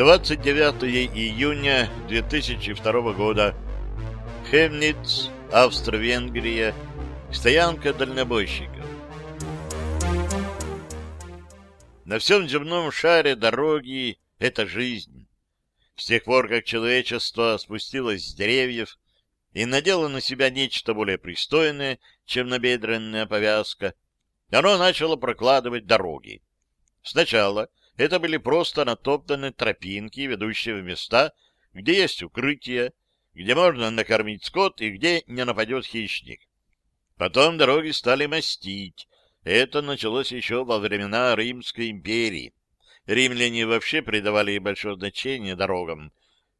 29 июня 2002 года. Хемниц, Австро-Венгрия. Стоянка дальнобойщиков. На всем земном шаре дороги — это жизнь. С тех пор, как человечество спустилось с деревьев и надело на себя нечто более пристойное, чем набедренная повязка, оно начало прокладывать дороги. Сначала это были просто натоптанные тропинки, ведущие в места, где есть укрытие, где можно накормить скот и где не нападет хищник. Потом дороги стали мастить. Это началось еще во времена Римской империи. Римляне вообще придавали большое значение дорогам,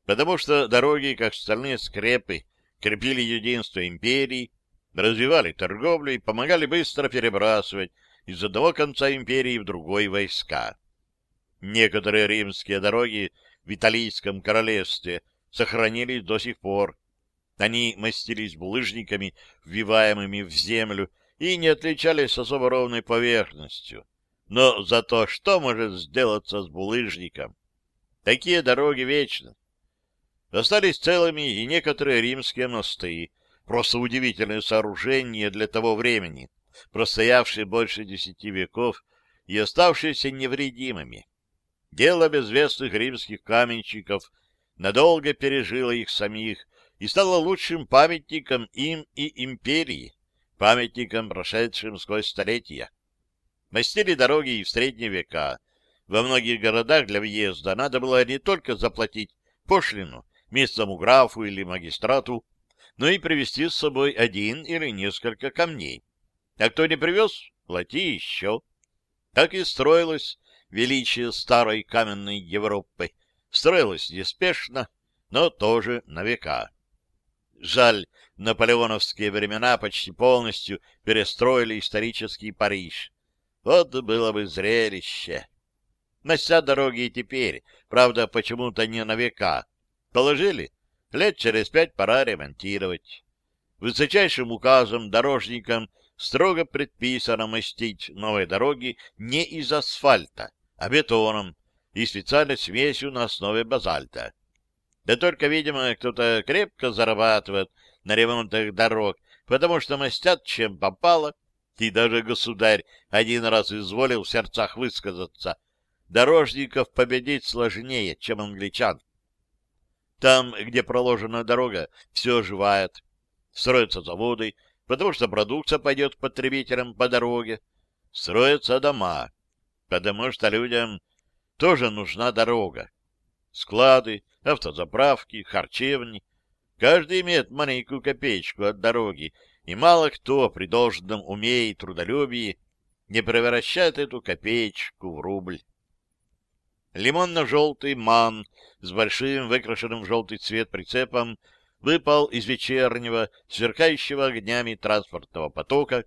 потому что дороги, как остальные скрепы, крепили единство империи, развивали торговлю и помогали быстро перебрасывать из одного конца империи в другой войска. Некоторые римские дороги в Италийском королевстве сохранились до сих пор. Они мастились булыжниками, вбиваемыми в землю, и не отличались особо ровной поверхностью. Но зато что может сделаться с булыжником? Такие дороги вечны. Остались целыми и некоторые римские мосты, просто удивительные сооружения для того времени, простоявшие больше десяти веков и оставшиеся невредимыми. Дело безвестных римских каменщиков надолго пережило их самих и стало лучшим памятником им и империи, памятником, прошедшим сквозь столетия. Мастили дороги и в средние века. Во многих городах для въезда надо было не только заплатить пошлину местному графу или магистрату, но и привезти с собой один или несколько камней. А кто не привез, плати еще. Так и строилось величие старой каменной Европы. Строилось неспешно, но тоже на века. Жаль, наполеоновские времена почти полностью перестроили исторический Париж. Вот было бы зрелище. Нося дороги и теперь, правда, почему-то не на века. Положили, лет через пять пора ремонтировать. Высочайшим указом дорожникам строго предписано мастить новые дороги не из асфальта, а бетоном и специальной смесью на основе базальта. Да только, видимо, кто-то крепко зарабатывает на ремонтах дорог, потому что мастят чем попало, и даже государь один раз изволил в сердцах высказаться. Дорожников победить сложнее, чем англичан. Там, где проложена дорога, все оживает. Строятся заводы, потому что продукция пойдет к потребителям по дороге. Строятся дома потому что людям тоже нужна дорога. Склады, автозаправки, харчевни. Каждый имеет маленькую копеечку от дороги, и мало кто при должном уме и трудолюбии не превращает эту копеечку в рубль. Лимонно-желтый ман с большим выкрашенным в желтый цвет прицепом выпал из вечернего, сверкающего огнями транспортного потока,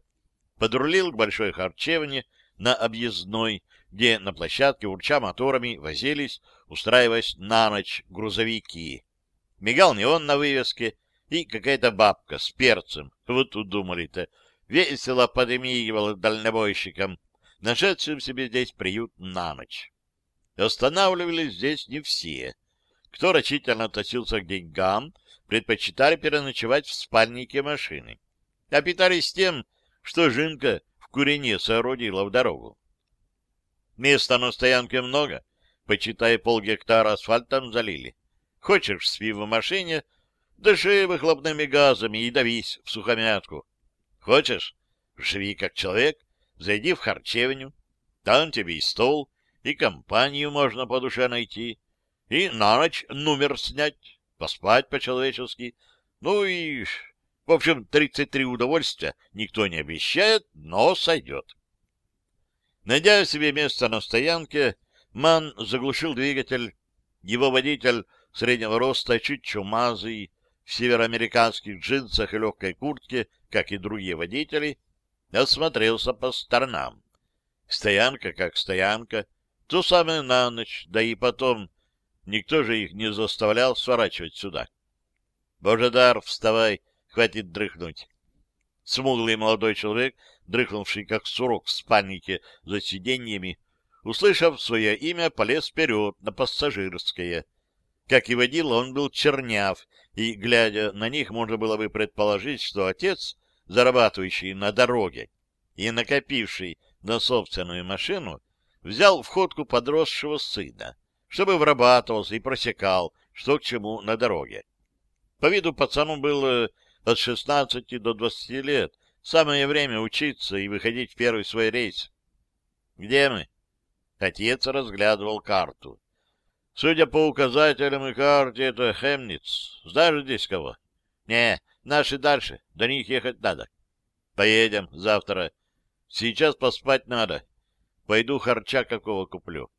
подрулил к большой харчевне на объездной, где на площадке, урча моторами, возились, устраиваясь на ночь грузовики. Мигал неон на вывеске, и какая-то бабка с перцем, вот тут думали-то, весело подмигивала дальнобойщикам, нашедшим себе здесь приют на ночь. Останавливались здесь не все. Кто рачительно относился к деньгам, предпочитали переночевать в спальнике машины. А питались тем, что Жинка в курине соорудила в дорогу. Места на стоянке много, почитай, полгектара асфальтом залили. Хочешь, спи в машине, дыши выхлопными газами и давись в сухомятку. Хочешь, живи как человек, зайди в харчевню, там тебе и стол, и компанию можно по душе найти, и на ночь номер снять, поспать по-человечески, ну и... В общем, 33 удовольствия никто не обещает, но сойдет. Найдя себе место на стоянке, Ман заглушил двигатель. Его водитель среднего роста, чуть чумазый, в североамериканских джинсах и легкой куртке, как и другие водители, осмотрелся по сторонам. Стоянка как стоянка, то самое на ночь, да и потом никто же их не заставлял сворачивать сюда. Божедар, вставай, хватит дрыхнуть. Смуглый молодой человек дрыхнувший как сурок в спальнике за сиденьями, услышав свое имя, полез вперед на пассажирское. Как и водила, он был черняв, и, глядя на них, можно было бы предположить, что отец, зарабатывающий на дороге и накопивший на собственную машину, взял в ходку подросшего сына, чтобы врабатывался и просекал, что к чему на дороге. По виду пацану было от 16 до 20 лет, самое время учиться и выходить в первый свой рейс. «Где мы?» Отец разглядывал карту. Судя по указателям и карте, это Хемниц. Знаешь здесь кого? Не, наши дальше. До них ехать надо. Поедем завтра. Сейчас поспать надо. Пойду харча какого куплю.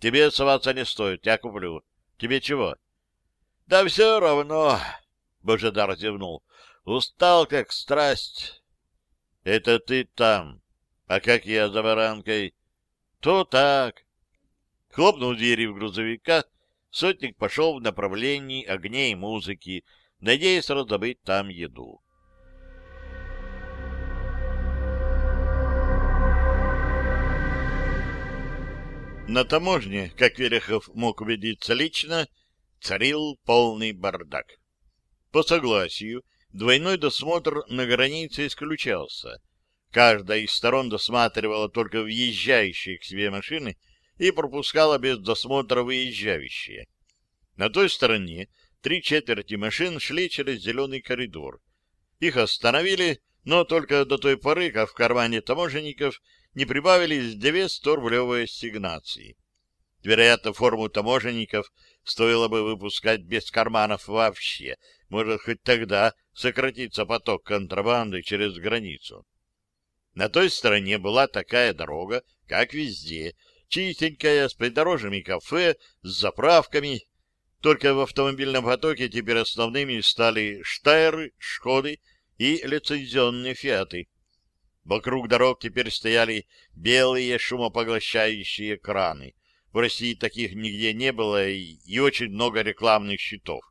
Тебе соваться не стоит, я куплю. Тебе чего? Да все равно, Божедар зевнул. Устал, как страсть. Это ты там. А как я за баранкой? То так. Хлопнул дверью грузовика, сотник пошел в направлении огней музыки, надеясь раздобыть там еду. На таможне, как Верехов мог убедиться лично, царил полный бардак. По согласию, двойной досмотр на границе исключался. Каждая из сторон досматривала только въезжающие к себе машины и пропускала без досмотра выезжающие. На той стороне три четверти машин шли через зеленый коридор. Их остановили, но только до той поры, как в кармане таможенников не прибавились две 100-рублевые ассигнации. Вероятно, форму таможенников стоило бы выпускать без карманов вообще. Может, хоть тогда сократится поток контрабанды через границу. На той стороне была такая дорога, как везде, чистенькая, с придорожными кафе, с заправками. Только в автомобильном потоке теперь основными стали Штайры, Шкоды и лицензионные Фиаты. Вокруг дорог теперь стояли белые шумопоглощающие краны. В России таких нигде не было и, и очень много рекламных щитов.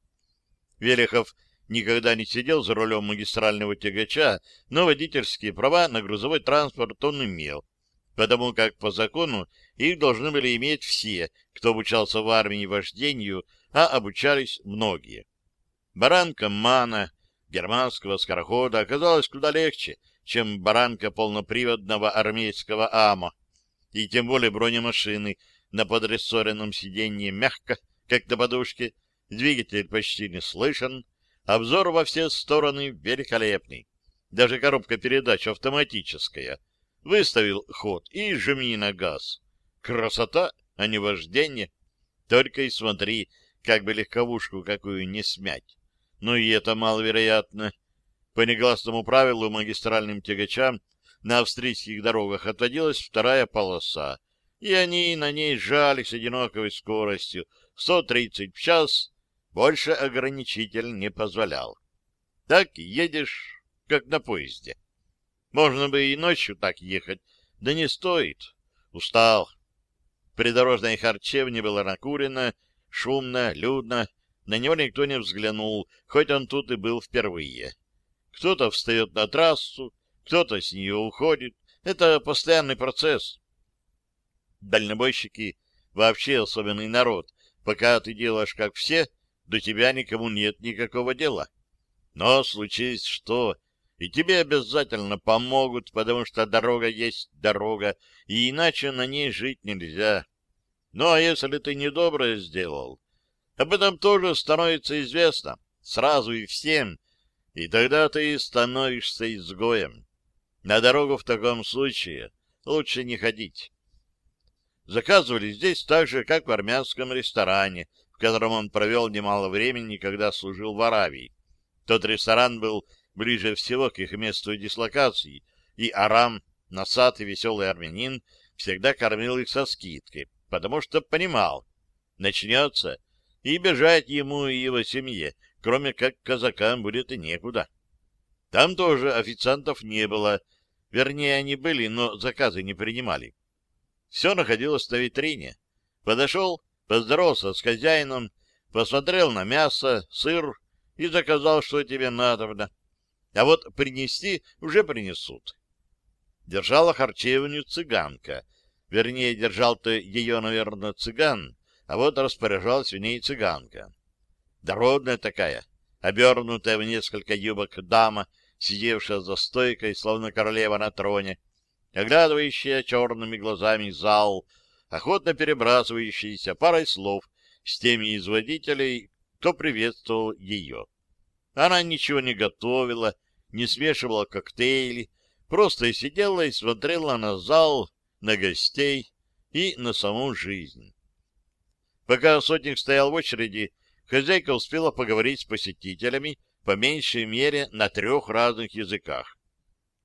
Велихов никогда не сидел за рулем магистрального тягача, но водительские права на грузовой транспорт он имел, потому как по закону их должны были иметь все, кто обучался в армии вождению, а обучались многие. Баранка Мана, германского скорохода, оказалась куда легче, чем баранка полноприводного армейского АМА, и тем более бронемашины на подрессоренном сиденье мягко, как на подушке, двигатель почти не слышен, обзор во все стороны великолепный. Даже коробка передач автоматическая. Выставил ход и жми на газ. Красота, а не вождение. Только и смотри, как бы легковушку какую не смять. Но и это маловероятно. По негласному правилу магистральным тягачам на австрийских дорогах отводилась вторая полоса, и они на ней жали с одинаковой скоростью 130 в час, больше ограничитель не позволял. Так едешь, как на поезде. Можно бы и ночью так ехать, да не стоит. Устал. Придорожной харчевне было накурено, шумно, людно. На него никто не взглянул, хоть он тут и был впервые. Кто-то встает на трассу, кто-то с нее уходит. Это постоянный процесс. Дальнобойщики вообще особенный народ. Пока ты делаешь как все, до тебя никому нет никакого дела. Но случись что, и тебе обязательно помогут, потому что дорога есть дорога, и иначе на ней жить нельзя. Ну, а если ты недоброе сделал, об этом тоже становится известно, сразу и всем, и тогда ты становишься изгоем. На дорогу в таком случае лучше не ходить. Заказывали здесь так же, как в армянском ресторане, котором он провел немало времени, когда служил в Аравии. Тот ресторан был ближе всего к их месту дислокации, и Арам, насад и веселый армянин, всегда кормил их со скидкой, потому что понимал, начнется, и бежать ему и его семье кроме как казакам будет и некуда. Там тоже официантов не было, вернее, они были, но заказы не принимали. Все находилось на витрине. Подошел, поздоровался с хозяином, посмотрел на мясо, сыр и заказал, что тебе надо. А вот принести уже принесут. Держала харчевню цыганка. Вернее, держал-то ее, наверное, цыган, а вот распоряжалась в ней цыганка. Дородная такая, обернутая в несколько юбок дама, сидевшая за стойкой, словно королева на троне, оглядывающая черными глазами зал, охотно перебрасывающийся парой слов с теми из водителей, кто приветствовал ее. Она ничего не готовила, не смешивала коктейли, просто сидела и смотрела на зал, на гостей и на саму жизнь. Пока сотник стоял в очереди, хозяйка успела поговорить с посетителями по меньшей мере на трех разных языках.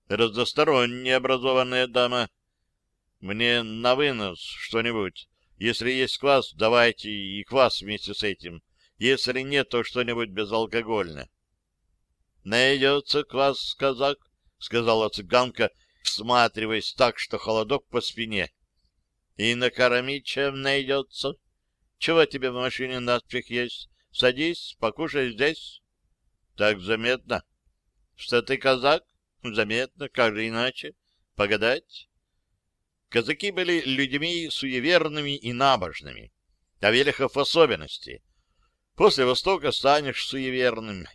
Разносторонне образованная дама. Мне на вынос что-нибудь. Если есть квас, давайте и квас вместе с этим. Если нет, то что-нибудь безалкогольное. Найдется квас, казак, — сказала цыганка, всматриваясь так, что холодок по спине. — И накормить чем найдется? Чего тебе в машине наспех есть? Садись, покушай здесь. — Так заметно. — Что ты казак? — Заметно, как же иначе. Погадать? Казаки были людьми суеверными и набожными, а Велихов в особенности. После Востока станешь суеверным.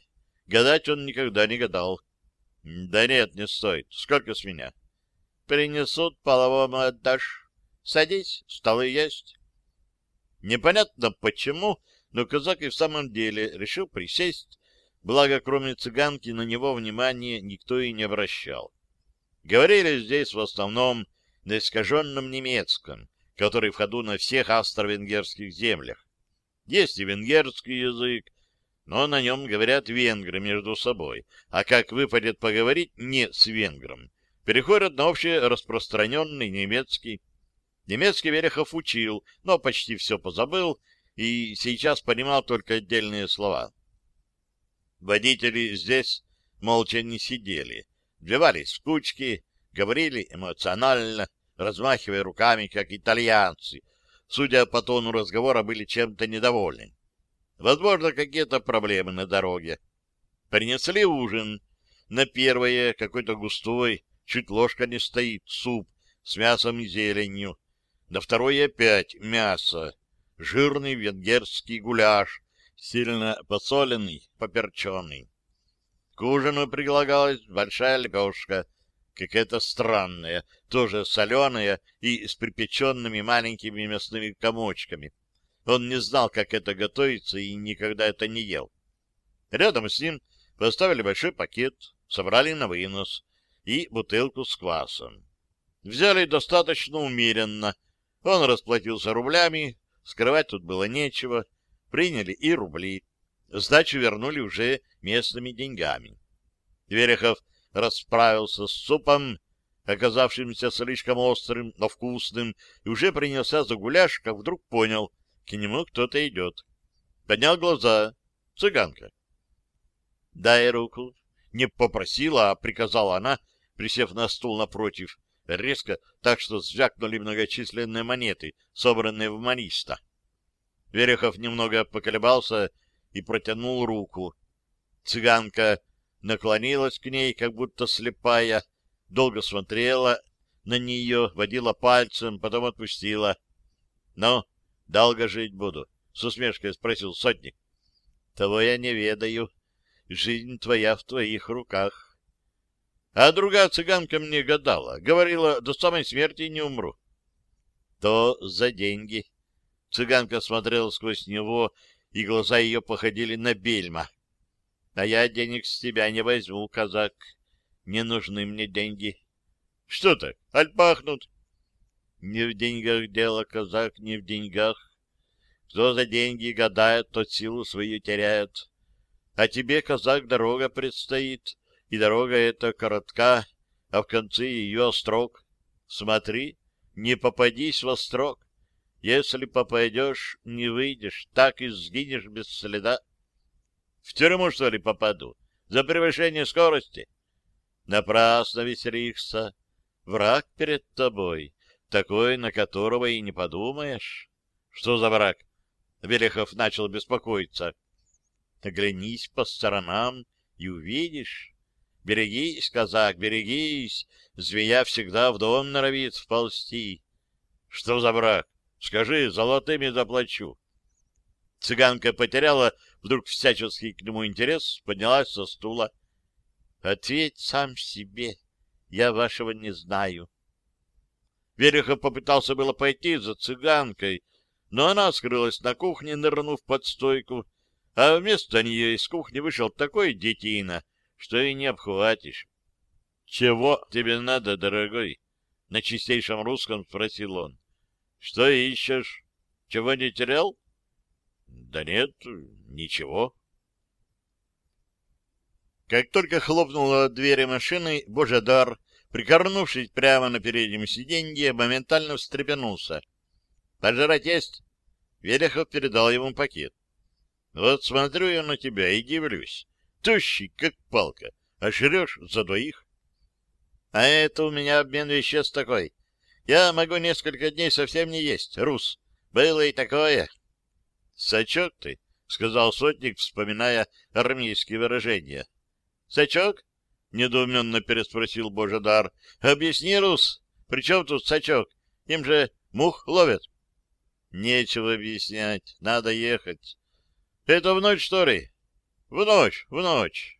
Гадать он никогда не гадал. Да нет, не стоит. Сколько с меня? Принесут, половому отдашь. Садись, столы есть. Непонятно почему, но казак и в самом деле решил присесть, благо кроме цыганки на него внимания никто и не обращал. Говорили здесь в основном на искаженном немецком, который в ходу на всех австро-венгерских землях. Есть и венгерский язык, но на нем говорят венгры между собой, а как выпадет поговорить не с венгром, переходят на общераспространенный немецкий. Немецкий Верехов учил, но почти все позабыл и сейчас понимал только отдельные слова. Водители здесь молча не сидели, вбивались в кучки, говорили эмоционально, размахивая руками, как итальянцы. Судя по тону разговора, были чем-то недовольны. Возможно, какие-то проблемы на дороге. Принесли ужин. На первое какой-то густой, чуть ложка не стоит, суп с мясом и зеленью. На второе опять мясо. Жирный венгерский гуляш, сильно посоленный, поперченный. К ужину предлагалась большая лепешка, какая-то странная, тоже соленая и с припеченными маленькими мясными комочками. Он не знал, как это готовится, и никогда это не ел. Рядом с ним поставили большой пакет, собрали на вынос и бутылку с квасом. Взяли достаточно умеренно. Он расплатился рублями, скрывать тут было нечего, приняли и рубли. Сдачу вернули уже местными деньгами. Верехов расправился с супом, оказавшимся слишком острым, но вкусным, и уже принялся за гуляш, как вдруг понял, к нему кто-то идет. Поднял глаза. Цыганка. «Дай руку». Не попросила, а приказала она, присев на стул напротив, резко, так что звякнули многочисленные монеты, собранные в маниста. Верехов немного поколебался и протянул руку. Цыганка наклонилась к ней, как будто слепая, долго смотрела на нее, водила пальцем, потом отпустила. — Ну, Долго жить буду? — с усмешкой спросил сотник. — Того я не ведаю. Жизнь твоя в твоих руках. А другая цыганка мне гадала. Говорила, до самой смерти не умру. То за деньги. Цыганка смотрела сквозь него, и глаза ее походили на бельма. А я денег с тебя не возьму, казак. Не нужны мне деньги. Что так? Аль пахнут? Не в деньгах дело, казак, не в деньгах. Кто за деньги гадает, тот силу свою теряет. А тебе, казак, дорога предстоит, и дорога эта коротка, а в конце ее острог. Смотри, не попадись во строк. Если попадешь, не выйдешь, так и сгинешь без следа. В тюрьму, что ли, попаду? За превышение скорости? Напрасно веселишься. Враг перед тобой такой, на которого и не подумаешь. Что за враг? Велихов начал беспокоиться. Оглянись по сторонам и увидишь. Берегись, казак, берегись, змея всегда в дом норовит вползти. Что за брак? Скажи, золотыми заплачу. Цыганка потеряла вдруг всяческий к нему интерес, поднялась со стула. — Ответь сам себе, я вашего не знаю. Верехов попытался было пойти за цыганкой, но она скрылась на кухне, нырнув под стойку, а вместо нее из кухни вышел такой детина, что и не обхватишь. — Чего тебе надо, дорогой? — на чистейшем русском спросил он. — Что ищешь? Чего не терял? — Да нет, ничего. Как только хлопнула дверь машины, Божедар, прикорнувшись прямо на переднем сиденье, моментально встрепенулся. — Пожрать есть? Верехов передал ему пакет. — Вот смотрю я на тебя и дивлюсь. Тощий, как палка, а жрешь за двоих. — А это у меня обмен веществ такой. Я могу несколько дней совсем не есть, рус. Было и такое. — Сачок ты, — сказал сотник, вспоминая армейские выражения. — Сачок? — недоуменно переспросил Божедар. — Объясни, рус, при чем тут сачок? Им же мух ловят. — Нечего объяснять, надо ехать. — Это в ночь, что ли? — В ночь, в ночь.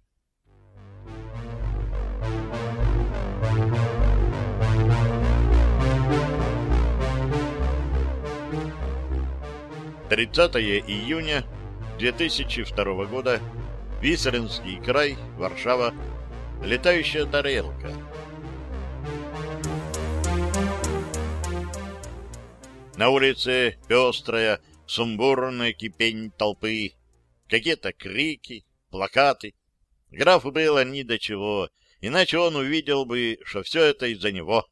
30 июня 2002 года, Висаринский край, Варшава, летающая тарелка. На улице пестрая, сумбурная кипень толпы, какие-то крики, плакаты. Графу было ни до чего, иначе он увидел бы, что все это из-за него.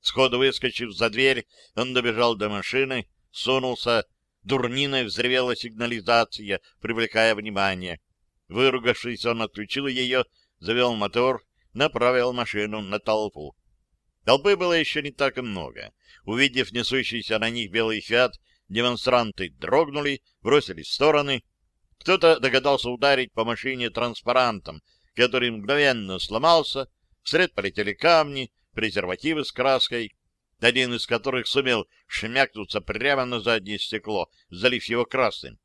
Сходу выскочив за дверь, он добежал до машины, сунулся, Дурниной взревела сигнализация, привлекая внимание. Выругавшись, он отключил ее, завел мотор, направил машину на толпу. Толпы было еще не так много. Увидев несущийся на них белый фиат, демонстранты дрогнули, бросились в стороны. Кто-то догадался ударить по машине транспарантом, который мгновенно сломался, вслед полетели камни, презервативы с краской, один из которых сумел шмякнуться прямо на заднее стекло, залив его красным.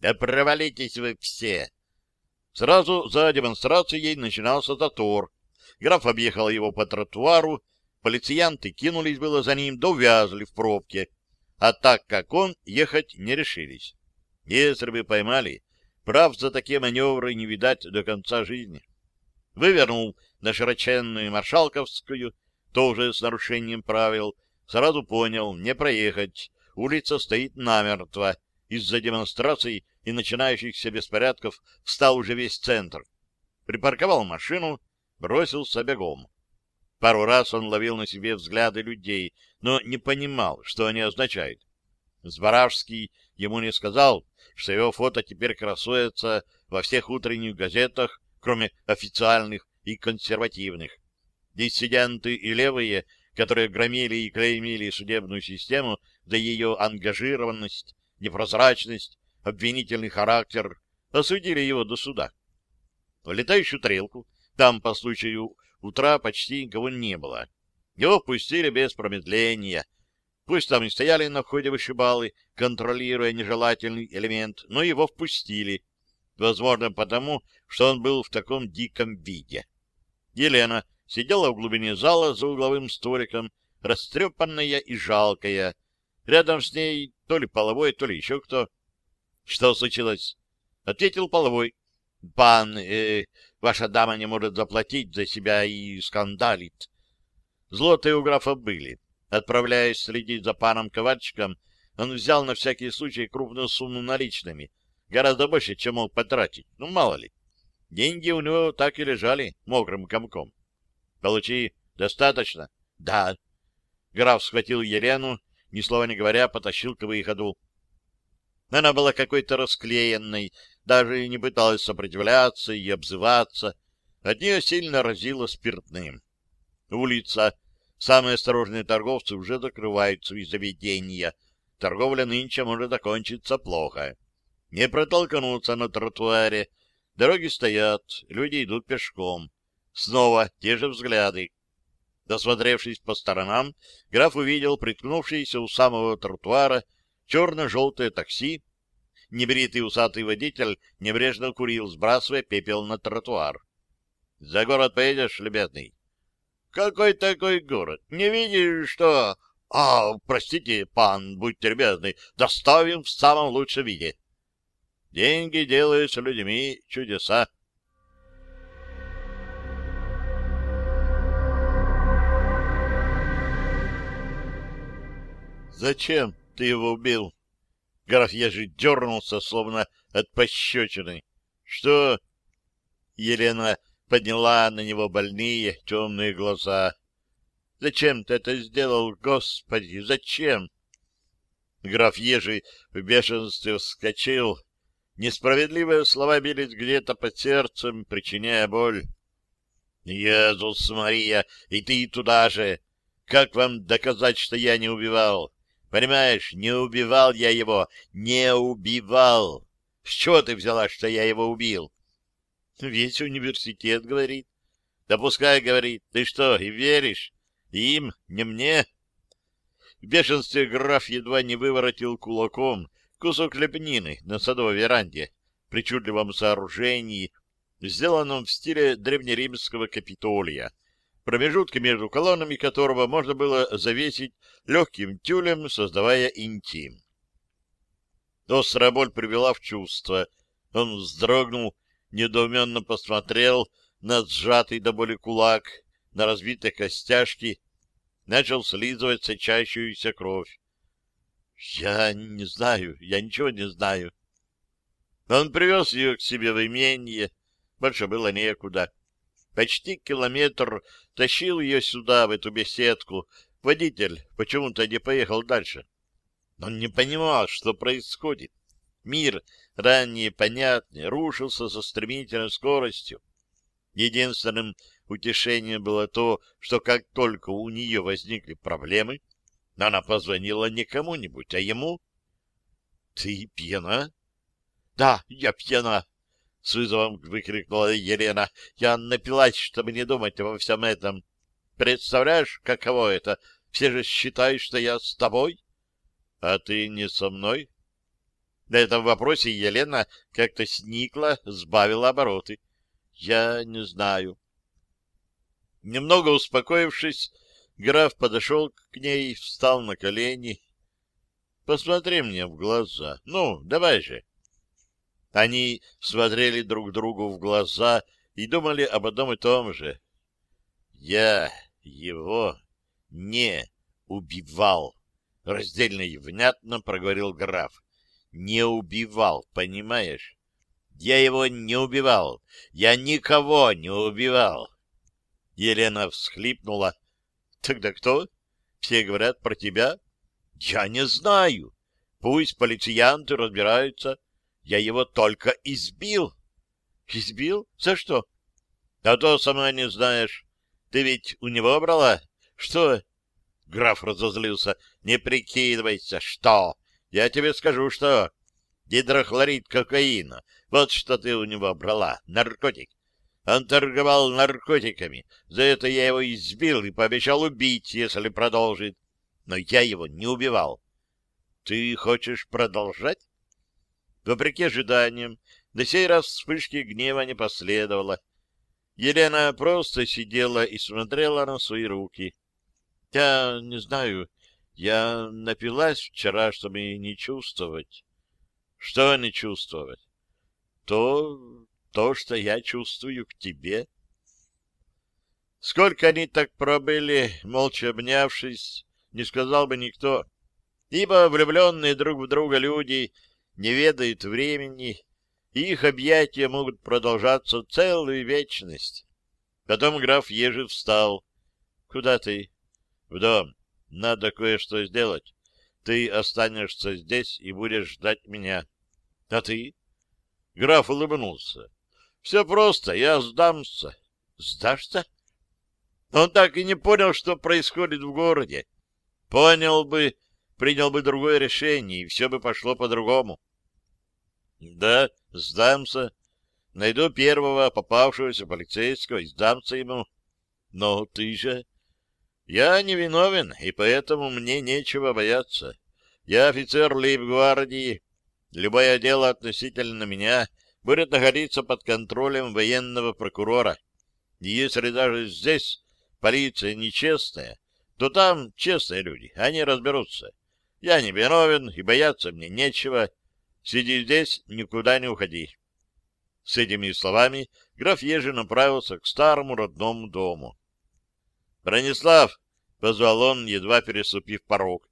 «Да провалитесь вы все!» Сразу за демонстрацией начинался затор. Граф объехал его по тротуару, полициянты кинулись было за ним, да увязли в пробке, а так как он, ехать не решились. Если бы поймали, прав за такие маневры не видать до конца жизни. Вывернул на широченную Маршалковскую, тоже с нарушением правил, сразу понял, не проехать, улица стоит намертво, из-за демонстраций и начинающихся беспорядков встал уже весь центр. Припарковал машину, бросился бегом. Пару раз он ловил на себе взгляды людей, но не понимал, что они означают. Збаражский ему не сказал, что его фото теперь красуется во всех утренних газетах, кроме официальных и консервативных диссиденты и левые, которые громили и клеймили судебную систему за ее ангажированность, непрозрачность, обвинительный характер, осудили его до суда. В летающую тарелку там по случаю утра почти никого не было. Его пустили без промедления. Пусть там и стояли на входе вышибалы, контролируя нежелательный элемент, но его впустили. Возможно, потому, что он был в таком диком виде. Елена сидела в глубине зала за угловым столиком, растрепанная и жалкая. Рядом с ней то ли половой, то ли еще кто. — Что случилось? — ответил половой. — Пан, э, ваша дама не может заплатить за себя и скандалит. Злотые у графа были. Отправляясь следить за паном Ковальчиком, он взял на всякий случай крупную сумму наличными, гораздо больше, чем мог потратить. Ну, мало ли. Деньги у него так и лежали мокрым комком. Получи. Достаточно? Да. Граф схватил Елену, ни слова не говоря, потащил к выходу. Она была какой-то расклеенной, даже не пыталась сопротивляться и обзываться. От нее сильно разило спиртным. Улица. Самые осторожные торговцы уже закрывают свои заведения. Торговля нынче может закончиться плохо. Не протолкнуться на тротуаре. Дороги стоят, люди идут пешком. Снова те же взгляды. Досмотревшись по сторонам, граф увидел приткнувшееся у самого тротуара черно-желтое такси. Небритый усатый водитель небрежно курил, сбрасывая пепел на тротуар. — За город поедешь, любезный? — Какой такой город? Не видишь, что... — А, простите, пан, будьте любезны, доставим в самом лучшем виде. Деньги делают с людьми чудеса. Зачем ты его убил? Граф Ежи дернулся, словно от пощечины. Что? Елена подняла на него больные темные глаза. Зачем ты это сделал, Господи, зачем? Граф Ежи в бешенстве вскочил. Несправедливые слова бились где-то под сердцем, причиняя боль. «Иисус Мария, и ты туда же! Как вам доказать, что я не убивал? Понимаешь, не убивал я его, не убивал. С чего ты взяла, что я его убил? Весь университет говорит. Да говорит. Ты что, и веришь? Им, не мне? В бешенстве граф едва не выворотил кулаком кусок лепнины на садовой веранде, причудливом сооружении, сделанном в стиле древнеримского капитолия — промежутки между колоннами которого можно было завесить легким тюлем, создавая интим. Острая боль привела в чувство. Он вздрогнул, недоуменно посмотрел на сжатый до боли кулак, на разбитые костяшки, начал слизывать сочащуюся кровь. — Я не знаю, я ничего не знаю. Он привез ее к себе в имение, больше было некуда. Почти километр тащил ее сюда, в эту беседку. Водитель почему-то не поехал дальше. Он не понимал, что происходит. Мир, ранее понятный, рушился со стремительной скоростью. Единственным утешением было то, что как только у нее возникли проблемы, она позвонила не кому-нибудь, а ему. — Ты пьяна? — Да, я пьяна, с вызовом выкрикнула Елена. Я напилась, чтобы не думать обо всем этом. Представляешь, каково это? Все же считают, что я с тобой. А ты не со мной? На этом вопросе Елена как-то сникла, сбавила обороты. Я не знаю. Немного успокоившись, граф подошел к ней, встал на колени. — Посмотри мне в глаза. Ну, давай же. Они смотрели друг другу в глаза и думали об одном и том же. «Я его не убивал», — раздельно и внятно проговорил граф. «Не убивал, понимаешь? Я его не убивал. Я никого не убивал». Елена всхлипнула. «Тогда кто? Все говорят про тебя?» «Я не знаю. Пусть полициянты разбираются. Я его только избил. Избил? За что? А то сама не знаешь. Ты ведь у него брала? Что? Граф разозлился. Не прикидывайся. Что? Я тебе скажу, что... Гидрохлорид кокаина. Вот что ты у него брала. Наркотик. Он торговал наркотиками. За это я его избил и пообещал убить, если продолжит. Но я его не убивал. Ты хочешь продолжать? Вопреки ожиданиям, до сей раз вспышки гнева не последовало. Елена просто сидела и смотрела на свои руки. — Я не знаю, я напилась вчера, чтобы не чувствовать. — Что не чувствовать? — То, то, что я чувствую к тебе. Сколько они так пробыли, молча обнявшись, не сказал бы никто, ибо влюбленные друг в друга люди не ведают времени, и их объятия могут продолжаться целую вечность. Потом граф Ежи встал. — Куда ты? — В дом. Надо кое-что сделать. Ты останешься здесь и будешь ждать меня. — А ты? Граф улыбнулся. — Все просто, я сдамся. — Сдашься? Он так и не понял, что происходит в городе. Понял бы, принял бы другое решение, и все бы пошло по-другому. Да, сдамся. Найду первого попавшегося полицейского и сдамся ему. Но ты же... Я не виновен, и поэтому мне нечего бояться. Я офицер лейб-гвардии. Любое дело относительно меня будет находиться под контролем военного прокурора. Если даже здесь полиция нечестная, то там честные люди, они разберутся. Я не виновен, и бояться мне нечего. Сиди здесь, никуда не уходи. С этими словами граф Ежи направился к старому родному дому. «Бронислав!» — позвал он, едва переступив порог.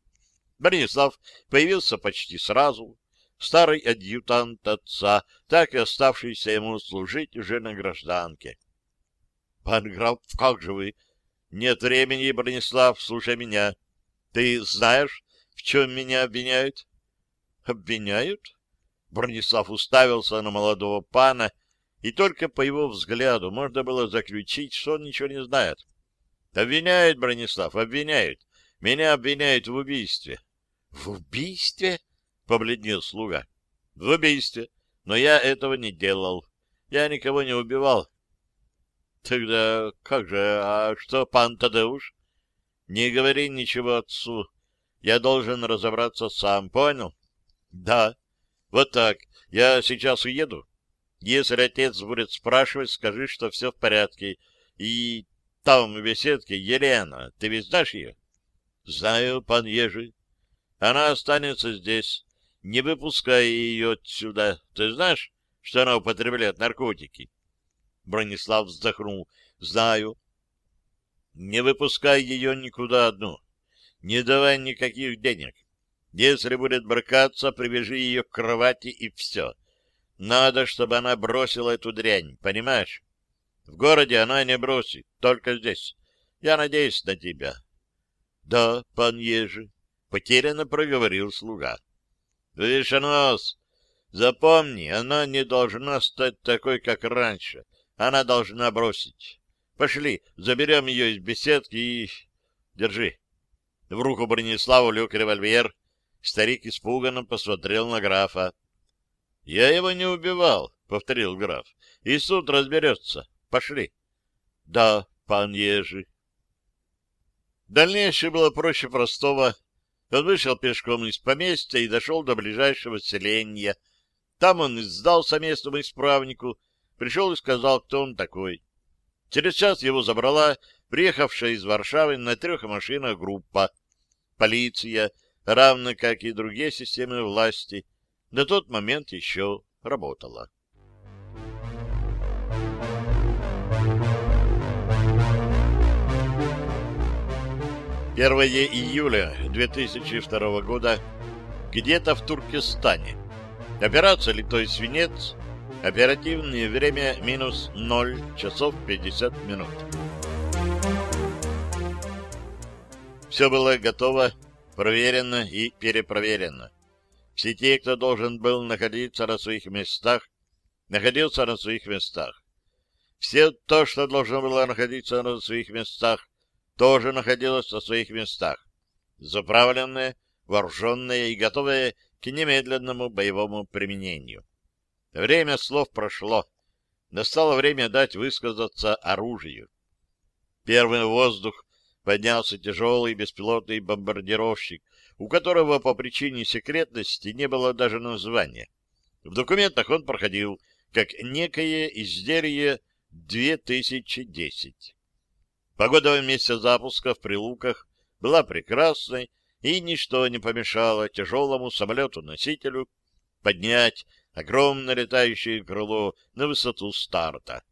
Бронислав появился почти сразу. Старый адъютант отца, так и оставшийся ему служить уже на гражданке. — Пан граф, как же вы? — Нет времени, Бронислав, слушай меня. Ты знаешь, в чем меня обвиняют? — Обвиняют? Бронислав уставился на молодого пана, и только по его взгляду можно было заключить, что он ничего не знает. Обвиняют, Бронислав, обвиняют. Меня обвиняют в убийстве. — В убийстве? — побледнел слуга. — В убийстве. Но я этого не делал. Я никого не убивал. — Тогда как же, а что, пан Тадеуш? — Не говори ничего отцу. Я должен разобраться сам, понял? — Да. Вот так. Я сейчас уеду. Если отец будет спрашивать, скажи, что все в порядке. И там в беседке Елена. Ты ведь знаешь ее? — Знаю, пан Ежи. Она останется здесь. Не выпускай ее отсюда. Ты знаешь, что она употребляет наркотики? Бронислав вздохнул. — Знаю. — Не выпускай ее никуда одну. Не давай никаких денег. Если будет брыкаться, привяжи ее к кровати и все. Надо, чтобы она бросила эту дрянь, понимаешь? В городе она не бросит, только здесь. Я надеюсь на тебя. — Да, пан Ежи, — потерянно проговорил слуга. — Вишенос, запомни, она не должна стать такой, как раньше. Она должна бросить. Пошли, заберем ее из беседки и... Держи. В руку Брониславу лег револьвер. Старик испуганно посмотрел на графа. — Я его не убивал, — повторил граф, — и суд разберется. Пошли. — Да, пан Ежи. Дальнейшее было проще простого. Он вышел пешком из поместья и дошел до ближайшего селения. Там он сдался местному исправнику, пришел и сказал, кто он такой. Через час его забрала приехавшая из Варшавы на трех машинах группа. Полиция, равно как и другие системы власти, на тот момент еще работала. 1 июля 2002 года где-то в Туркестане. Операция «Литой свинец». Оперативное время минус 0 часов 50 минут. Все было готово, проверено и перепроверено. Все те, кто должен был находиться на своих местах, находился на своих местах. Все то, что должно было находиться на своих местах, тоже находилось на своих местах, заправленное, вооруженное и готовое к немедленному боевому применению. Время слов прошло. Настало время дать высказаться оружию. Первый воздух поднялся тяжелый беспилотный бомбардировщик, у которого по причине секретности не было даже названия. В документах он проходил как некое изделие 2010. Погода в месте запуска в Прилуках была прекрасной, и ничто не помешало тяжелому самолету-носителю поднять огромное летающее крыло на высоту старта.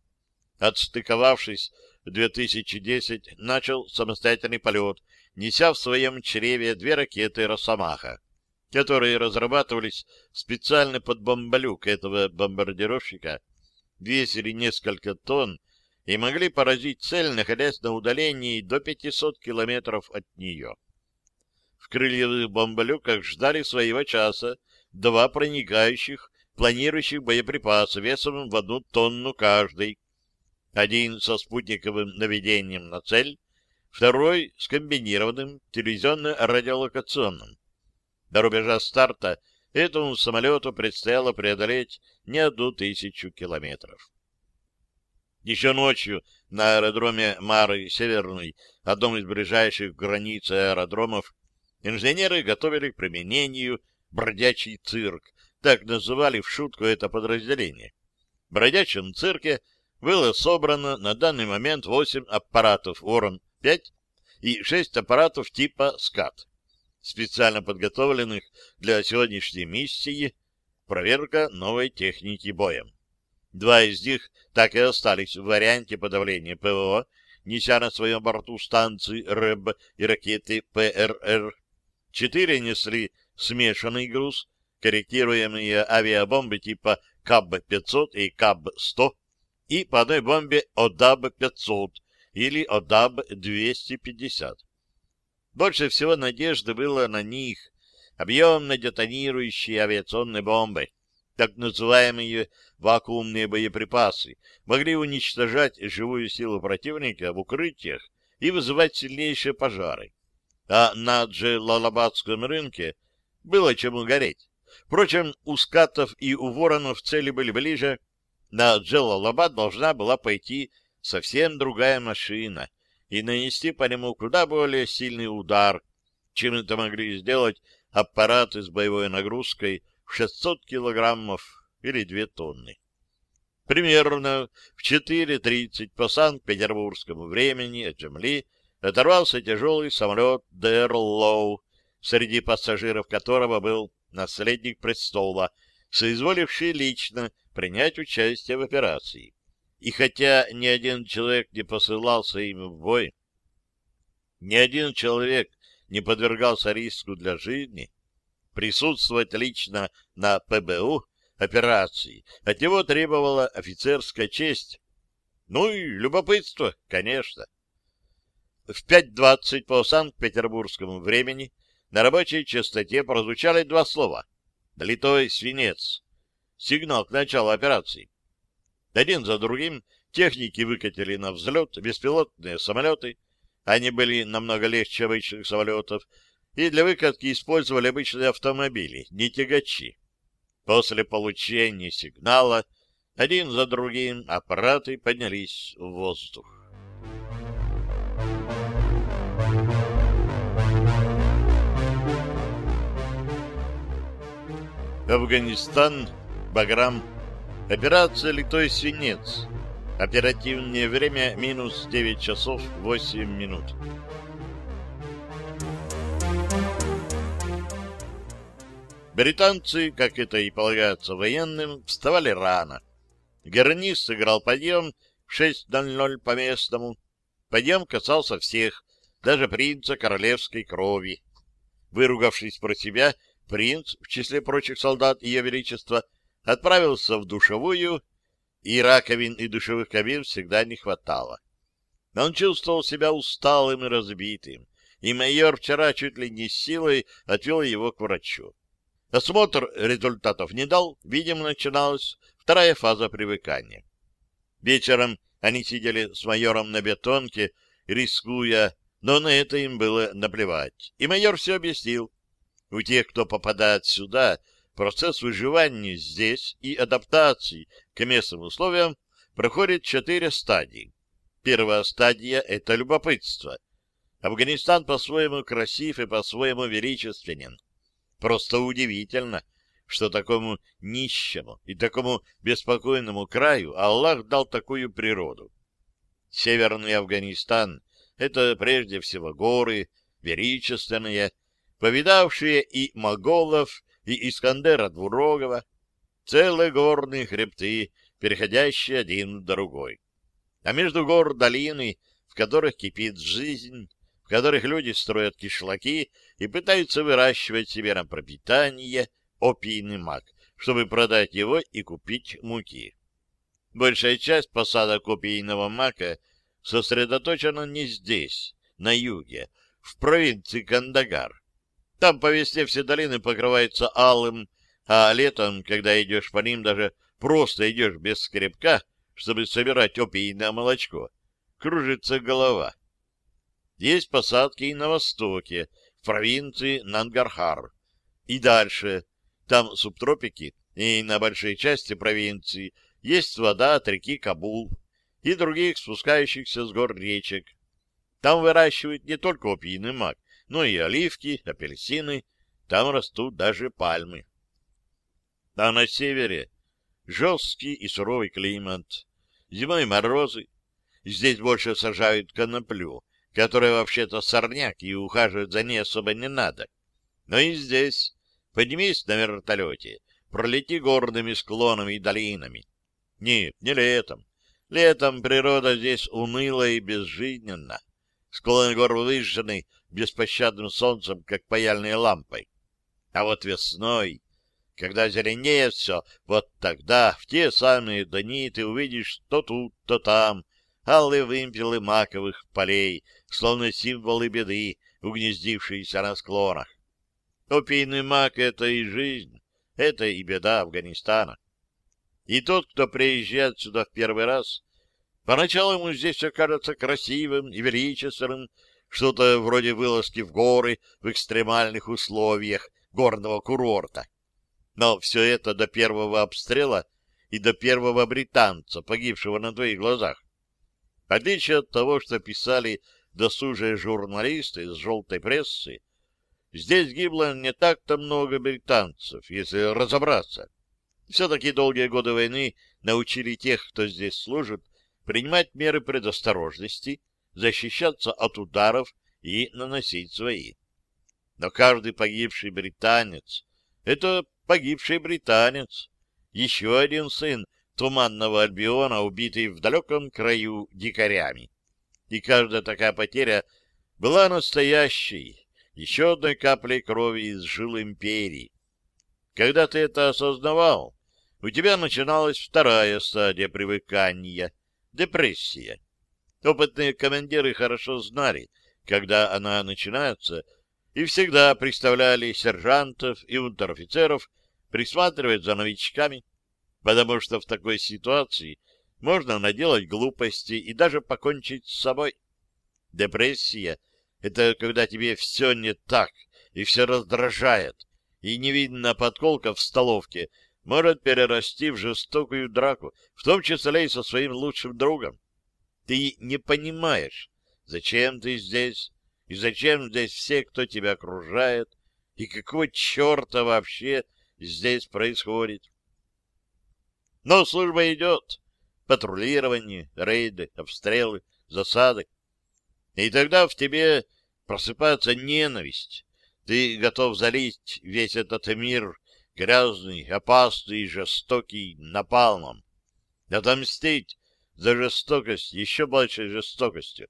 Отстыковавшись в 2010, начал самостоятельный полет, неся в своем чреве две ракеты «Росомаха», которые разрабатывались специально под бомболюк этого бомбардировщика, весили несколько тонн и могли поразить цель, находясь на удалении до 500 километров от нее. В крыльевых бомболюках ждали своего часа два проникающих, планирующих боеприпаса весом в одну тонну каждый. Один со спутниковым наведением на цель, второй с комбинированным телевизионно-радиолокационным. До рубежа старта этому самолету предстояло преодолеть не одну тысячу километров. Еще ночью на аэродроме Мары Северный, одном из ближайших границ аэродромов, инженеры готовили к применению бродячий цирк, так называли в шутку это подразделение. В бродячем цирке было собрано на данный момент 8 аппаратов Ворон-5 и 6 аппаратов типа СКАТ, специально подготовленных для сегодняшней миссии проверка новой техники боя. Два из них так и остались в варианте подавления ПВО, неся на своем борту станции РЭБ и ракеты ПРР. Четыре несли смешанный груз, корректируемые авиабомбы типа КАБ-500 и КАБ-100 и по одной бомбе ОДАБ-500 или ОДАБ-250. Больше всего надежды было на них, объемно детонирующие авиационные бомбы, так называемые вакуумные боеприпасы, могли уничтожать живую силу противника в укрытиях и вызывать сильнейшие пожары. А на Джелалабадском рынке было чему гореть. Впрочем, у скатов и у воронов цели были ближе. На Джелалабад должна была пойти совсем другая машина и нанести по нему куда более сильный удар, чем это могли сделать аппараты с боевой нагрузкой в 600 килограммов или 2 тонны. Примерно в 4.30 по Санкт-Петербургскому времени от земли оторвался тяжелый самолет Дерлоу, среди пассажиров которого был наследник престола, соизволивший лично принять участие в операции. И хотя ни один человек не посылался им в бой, ни один человек не подвергался риску для жизни, присутствовать лично на ПБУ операции от него требовала офицерская честь. Ну и любопытство, конечно. В 5.20 по Санкт-Петербургскому времени на рабочей частоте прозвучали два слова. «Долитой свинец». Сигнал к началу операции. Один за другим техники выкатили на взлет беспилотные самолеты. Они были намного легче обычных самолетов, и для выкатки использовали обычные автомобили, не тягачи. После получения сигнала один за другим аппараты поднялись в воздух. Афганистан, Баграм, операция «Литой свинец». Оперативное время минус 9 часов 8 минут. Британцы, как это и полагается военным, вставали рано. Гарнис сыграл подъем в 6.00 по местному. Подъем касался всех, даже принца королевской крови. Выругавшись про себя, принц, в числе прочих солдат Ее Величества, отправился в душевую, и раковин и душевых кабин всегда не хватало. Он чувствовал себя усталым и разбитым, и майор вчера чуть ли не силой отвел его к врачу. Осмотр результатов не дал, видимо, начиналась вторая фаза привыкания. Вечером они сидели с майором на бетонке, рискуя, но на это им было наплевать. И майор все объяснил. У тех, кто попадает сюда, процесс выживания здесь и адаптации к местным условиям проходит четыре стадии. Первая стадия — это любопытство. Афганистан по-своему красив и по-своему величественен. Просто удивительно, что такому нищему и такому беспокойному краю Аллах дал такую природу. Северный Афганистан — это прежде всего горы, величественные, повидавшие и моголов, и Искандера Двурогова, целые горные хребты, переходящие один в другой. А между гор долины, в которых кипит жизнь, которых люди строят кишлаки и пытаются выращивать себе на пропитание опийный мак, чтобы продать его и купить муки. Большая часть посадок опийного мака сосредоточена не здесь, на юге, в провинции Кандагар. Там по весне все долины покрываются алым, а летом, когда идешь по ним, даже просто идешь без скребка, чтобы собирать опийное молочко, кружится голова. Есть посадки и на востоке, в провинции Нангархар. И дальше. Там субтропики, и на большей части провинции есть вода от реки Кабул. и других спускающихся с гор речек. Там выращивают не только опийный мак, но и оливки, апельсины, там растут даже пальмы. А на севере жесткий и суровый климат, зимой морозы. Здесь больше сажают коноплю, которая вообще-то сорняк, и ухаживать за ней особо не надо. Но и здесь поднимись на вертолете, пролети горными склонами и долинами. Нет, не летом. Летом природа здесь уныла и безжизненна. Склоны гор выжжены беспощадным солнцем, как паяльной лампой. А вот весной, когда зеленеет все, вот тогда, в те самые дни, ты увидишь то тут, то там, алые вымпелы маковых полей, словно символы беды, угнездившиеся на склонах. Опийный мак — это и жизнь, это и беда Афганистана. И тот, кто приезжает сюда в первый раз, поначалу ему здесь все кажется красивым и величественным, что-то вроде вылазки в горы в экстремальных условиях горного курорта. Но все это до первого обстрела и до первого британца, погибшего на твоих глазах. В отличие от того, что писали досужие журналисты из желтой прессы, здесь гибло не так-то много британцев, если разобраться. Все-таки долгие годы войны научили тех, кто здесь служит, принимать меры предосторожности, защищаться от ударов и наносить свои. Но каждый погибший британец — это погибший британец, еще один сын Туманного Альбиона, убитый в далеком краю дикарями. И каждая такая потеря была настоящей, еще одной каплей крови из жил империи. Когда ты это осознавал, у тебя начиналась вторая стадия привыкания — депрессия. Опытные командиры хорошо знали, когда она начинается, и всегда представляли сержантов и унтер-офицеров присматривать за новичками, потому что в такой ситуации можно наделать глупости и даже покончить с собой. Депрессия — это когда тебе все не так, и все раздражает, и не видно подколка в столовке — может перерасти в жестокую драку, в том числе и со своим лучшим другом. Ты не понимаешь, зачем ты здесь, и зачем здесь все, кто тебя окружает, и какого черта вообще здесь происходит. Но служба идет. Патрулирование, рейды, обстрелы, засады. И тогда в тебе просыпается ненависть. Ты готов залить весь этот мир грязный, опасный и жестокий напалмом. Отомстить за жестокость еще большей жестокостью.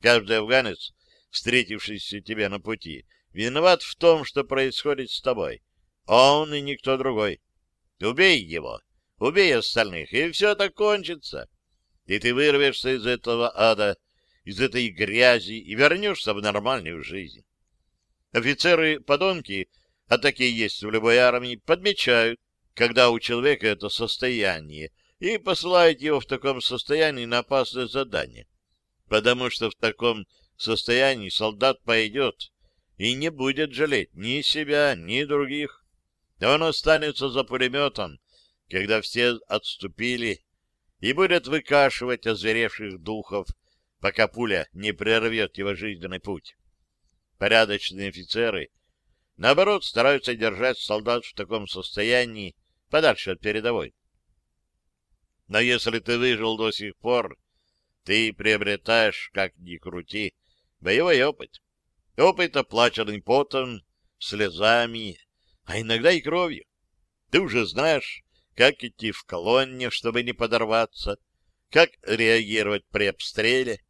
Каждый афганец, встретившийся тебе на пути, виноват в том, что происходит с тобой. Он и никто другой. Убей его, убей остальных, и все это кончится. И ты вырвешься из этого ада, из этой грязи и вернешься в нормальную жизнь. Офицеры-подонки а такие есть в любой армии, подмечают, когда у человека это состояние, и посылают его в таком состоянии на опасное задание. Потому что в таком состоянии солдат пойдет и не будет жалеть ни себя, ни других. Он останется за пулеметом, когда все отступили, и будет выкашивать озверевших духов, пока пуля не прервет его жизненный путь. Порядочные офицеры Наоборот, стараются держать солдат в таком состоянии подальше от передовой. Но если ты выжил до сих пор, ты приобретаешь, как ни крути, боевой опыт. Опыт, оплаченный потом, слезами, а иногда и кровью. Ты уже знаешь, как идти в колонне, чтобы не подорваться, как реагировать при обстреле,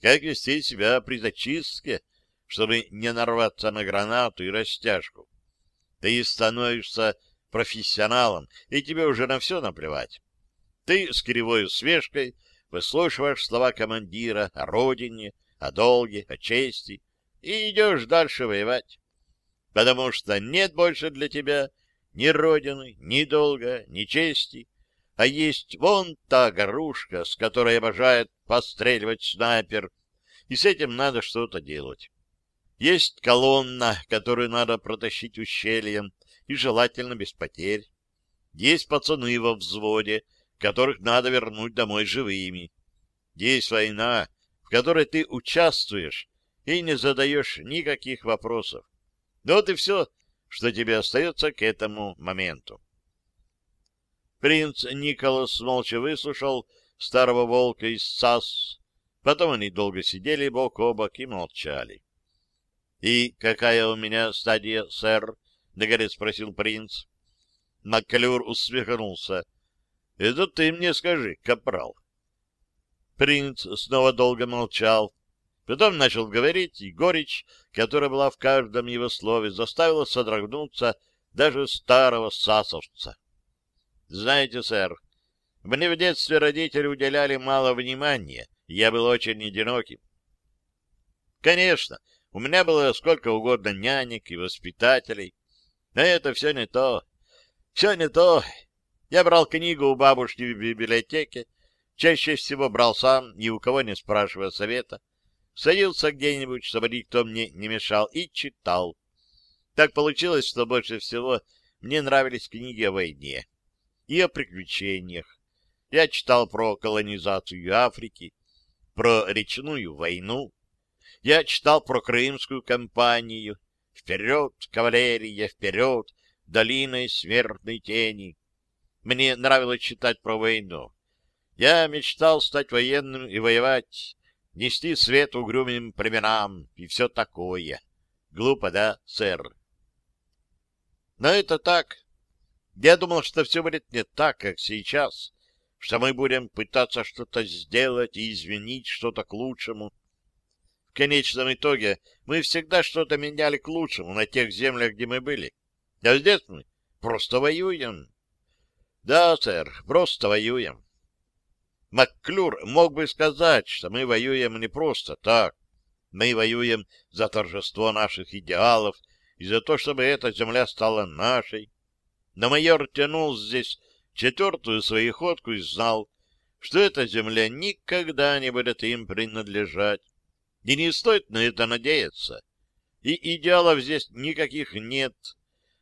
как вести себя при зачистке, чтобы не нарваться на гранату и растяжку. Ты становишься профессионалом, и тебе уже на все наплевать. Ты с кривой усмешкой выслушиваешь слова командира о родине, о долге, о чести и идешь дальше воевать. Потому что нет больше для тебя ни родины, ни долга, ни чести, а есть вон та горушка, с которой обожает постреливать снайпер, и с этим надо что-то делать. Есть колонна, которую надо протащить ущельем, и желательно без потерь. Есть пацаны во взводе, которых надо вернуть домой живыми. Есть война, в которой ты участвуешь и не задаешь никаких вопросов. Вот и все, что тебе остается к этому моменту. Принц Николас молча выслушал старого волка из САС. Потом они долго сидели бок о бок и молчали. — И какая у меня стадия, сэр? — наконец спросил принц. Макклюр усмехнулся. — Это ты мне скажи, капрал. Принц снова долго молчал. Потом начал говорить, и горечь, которая была в каждом его слове, заставила содрогнуться даже старого сасовца. — Знаете, сэр, мне в детстве родители уделяли мало внимания, и я был очень одиноким. Конечно, у меня было сколько угодно нянек и воспитателей, но это все не то. Все не то. Я брал книгу у бабушки в библиотеке, чаще всего брал сам, ни у кого не спрашивая совета, садился где-нибудь, чтобы никто мне не мешал, и читал. Так получилось, что больше всего мне нравились книги о войне и о приключениях. Я читал про колонизацию Африки, про речную войну. Я читал про Крымскую кампанию. Вперед, кавалерия, вперед, долиной смертной тени. Мне нравилось читать про войну. Я мечтал стать военным и воевать, нести свет угрюмым племенам и все такое. Глупо, да, сэр? Но это так. Я думал, что все будет не так, как сейчас, что мы будем пытаться что-то сделать и изменить что-то к лучшему. В конечном итоге мы всегда что-то меняли к лучшему на тех землях, где мы были. А здесь мы просто воюем. Да, сэр, просто воюем. Макклюр мог бы сказать, что мы воюем не просто так. Мы воюем за торжество наших идеалов и за то, чтобы эта земля стала нашей. Но майор тянул здесь четвертую свою ходку и знал, что эта земля никогда не будет им принадлежать. И не стоит на это надеяться. И идеалов здесь никаких нет,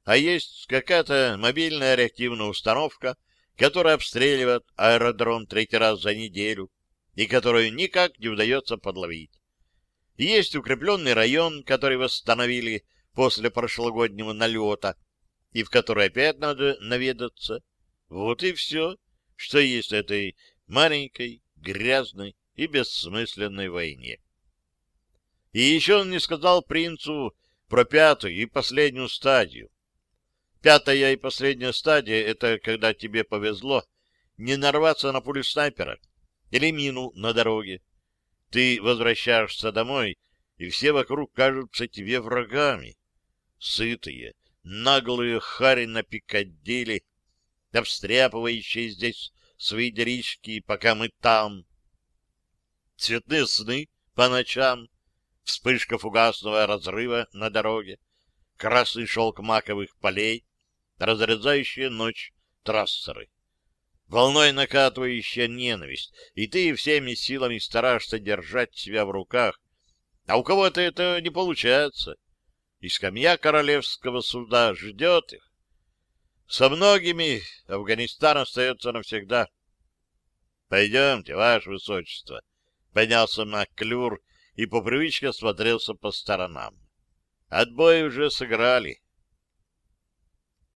а есть какая-то мобильная реактивная установка, которая обстреливает аэродром третий раз за неделю и которую никак не удается подловить. Есть укрепленный район, который восстановили после прошлогоднего налета, и в который опять надо наведаться. Вот и все, что есть в этой маленькой, грязной и бессмысленной войне. И еще он не сказал принцу про пятую и последнюю стадию. Пятая и последняя стадия — это когда тебе повезло не нарваться на пулю снайпера или мину на дороге. Ты возвращаешься домой, и все вокруг кажутся тебе врагами. Сытые, наглые хари на Пикадилли, обстряпывающие здесь свои делишки, пока мы там. Цветные сны по ночам, вспышка фугасного разрыва на дороге, красный шелк маковых полей, разрезающие ночь трассеры. Волной накатывающая ненависть, и ты всеми силами стараешься держать себя в руках, а у кого-то это не получается. И скамья королевского суда ждет их. Со многими Афганистан остается навсегда. — Пойдемте, ваше высочество. Поднялся Макклюр и по привычке осмотрелся по сторонам. Отбой уже сыграли.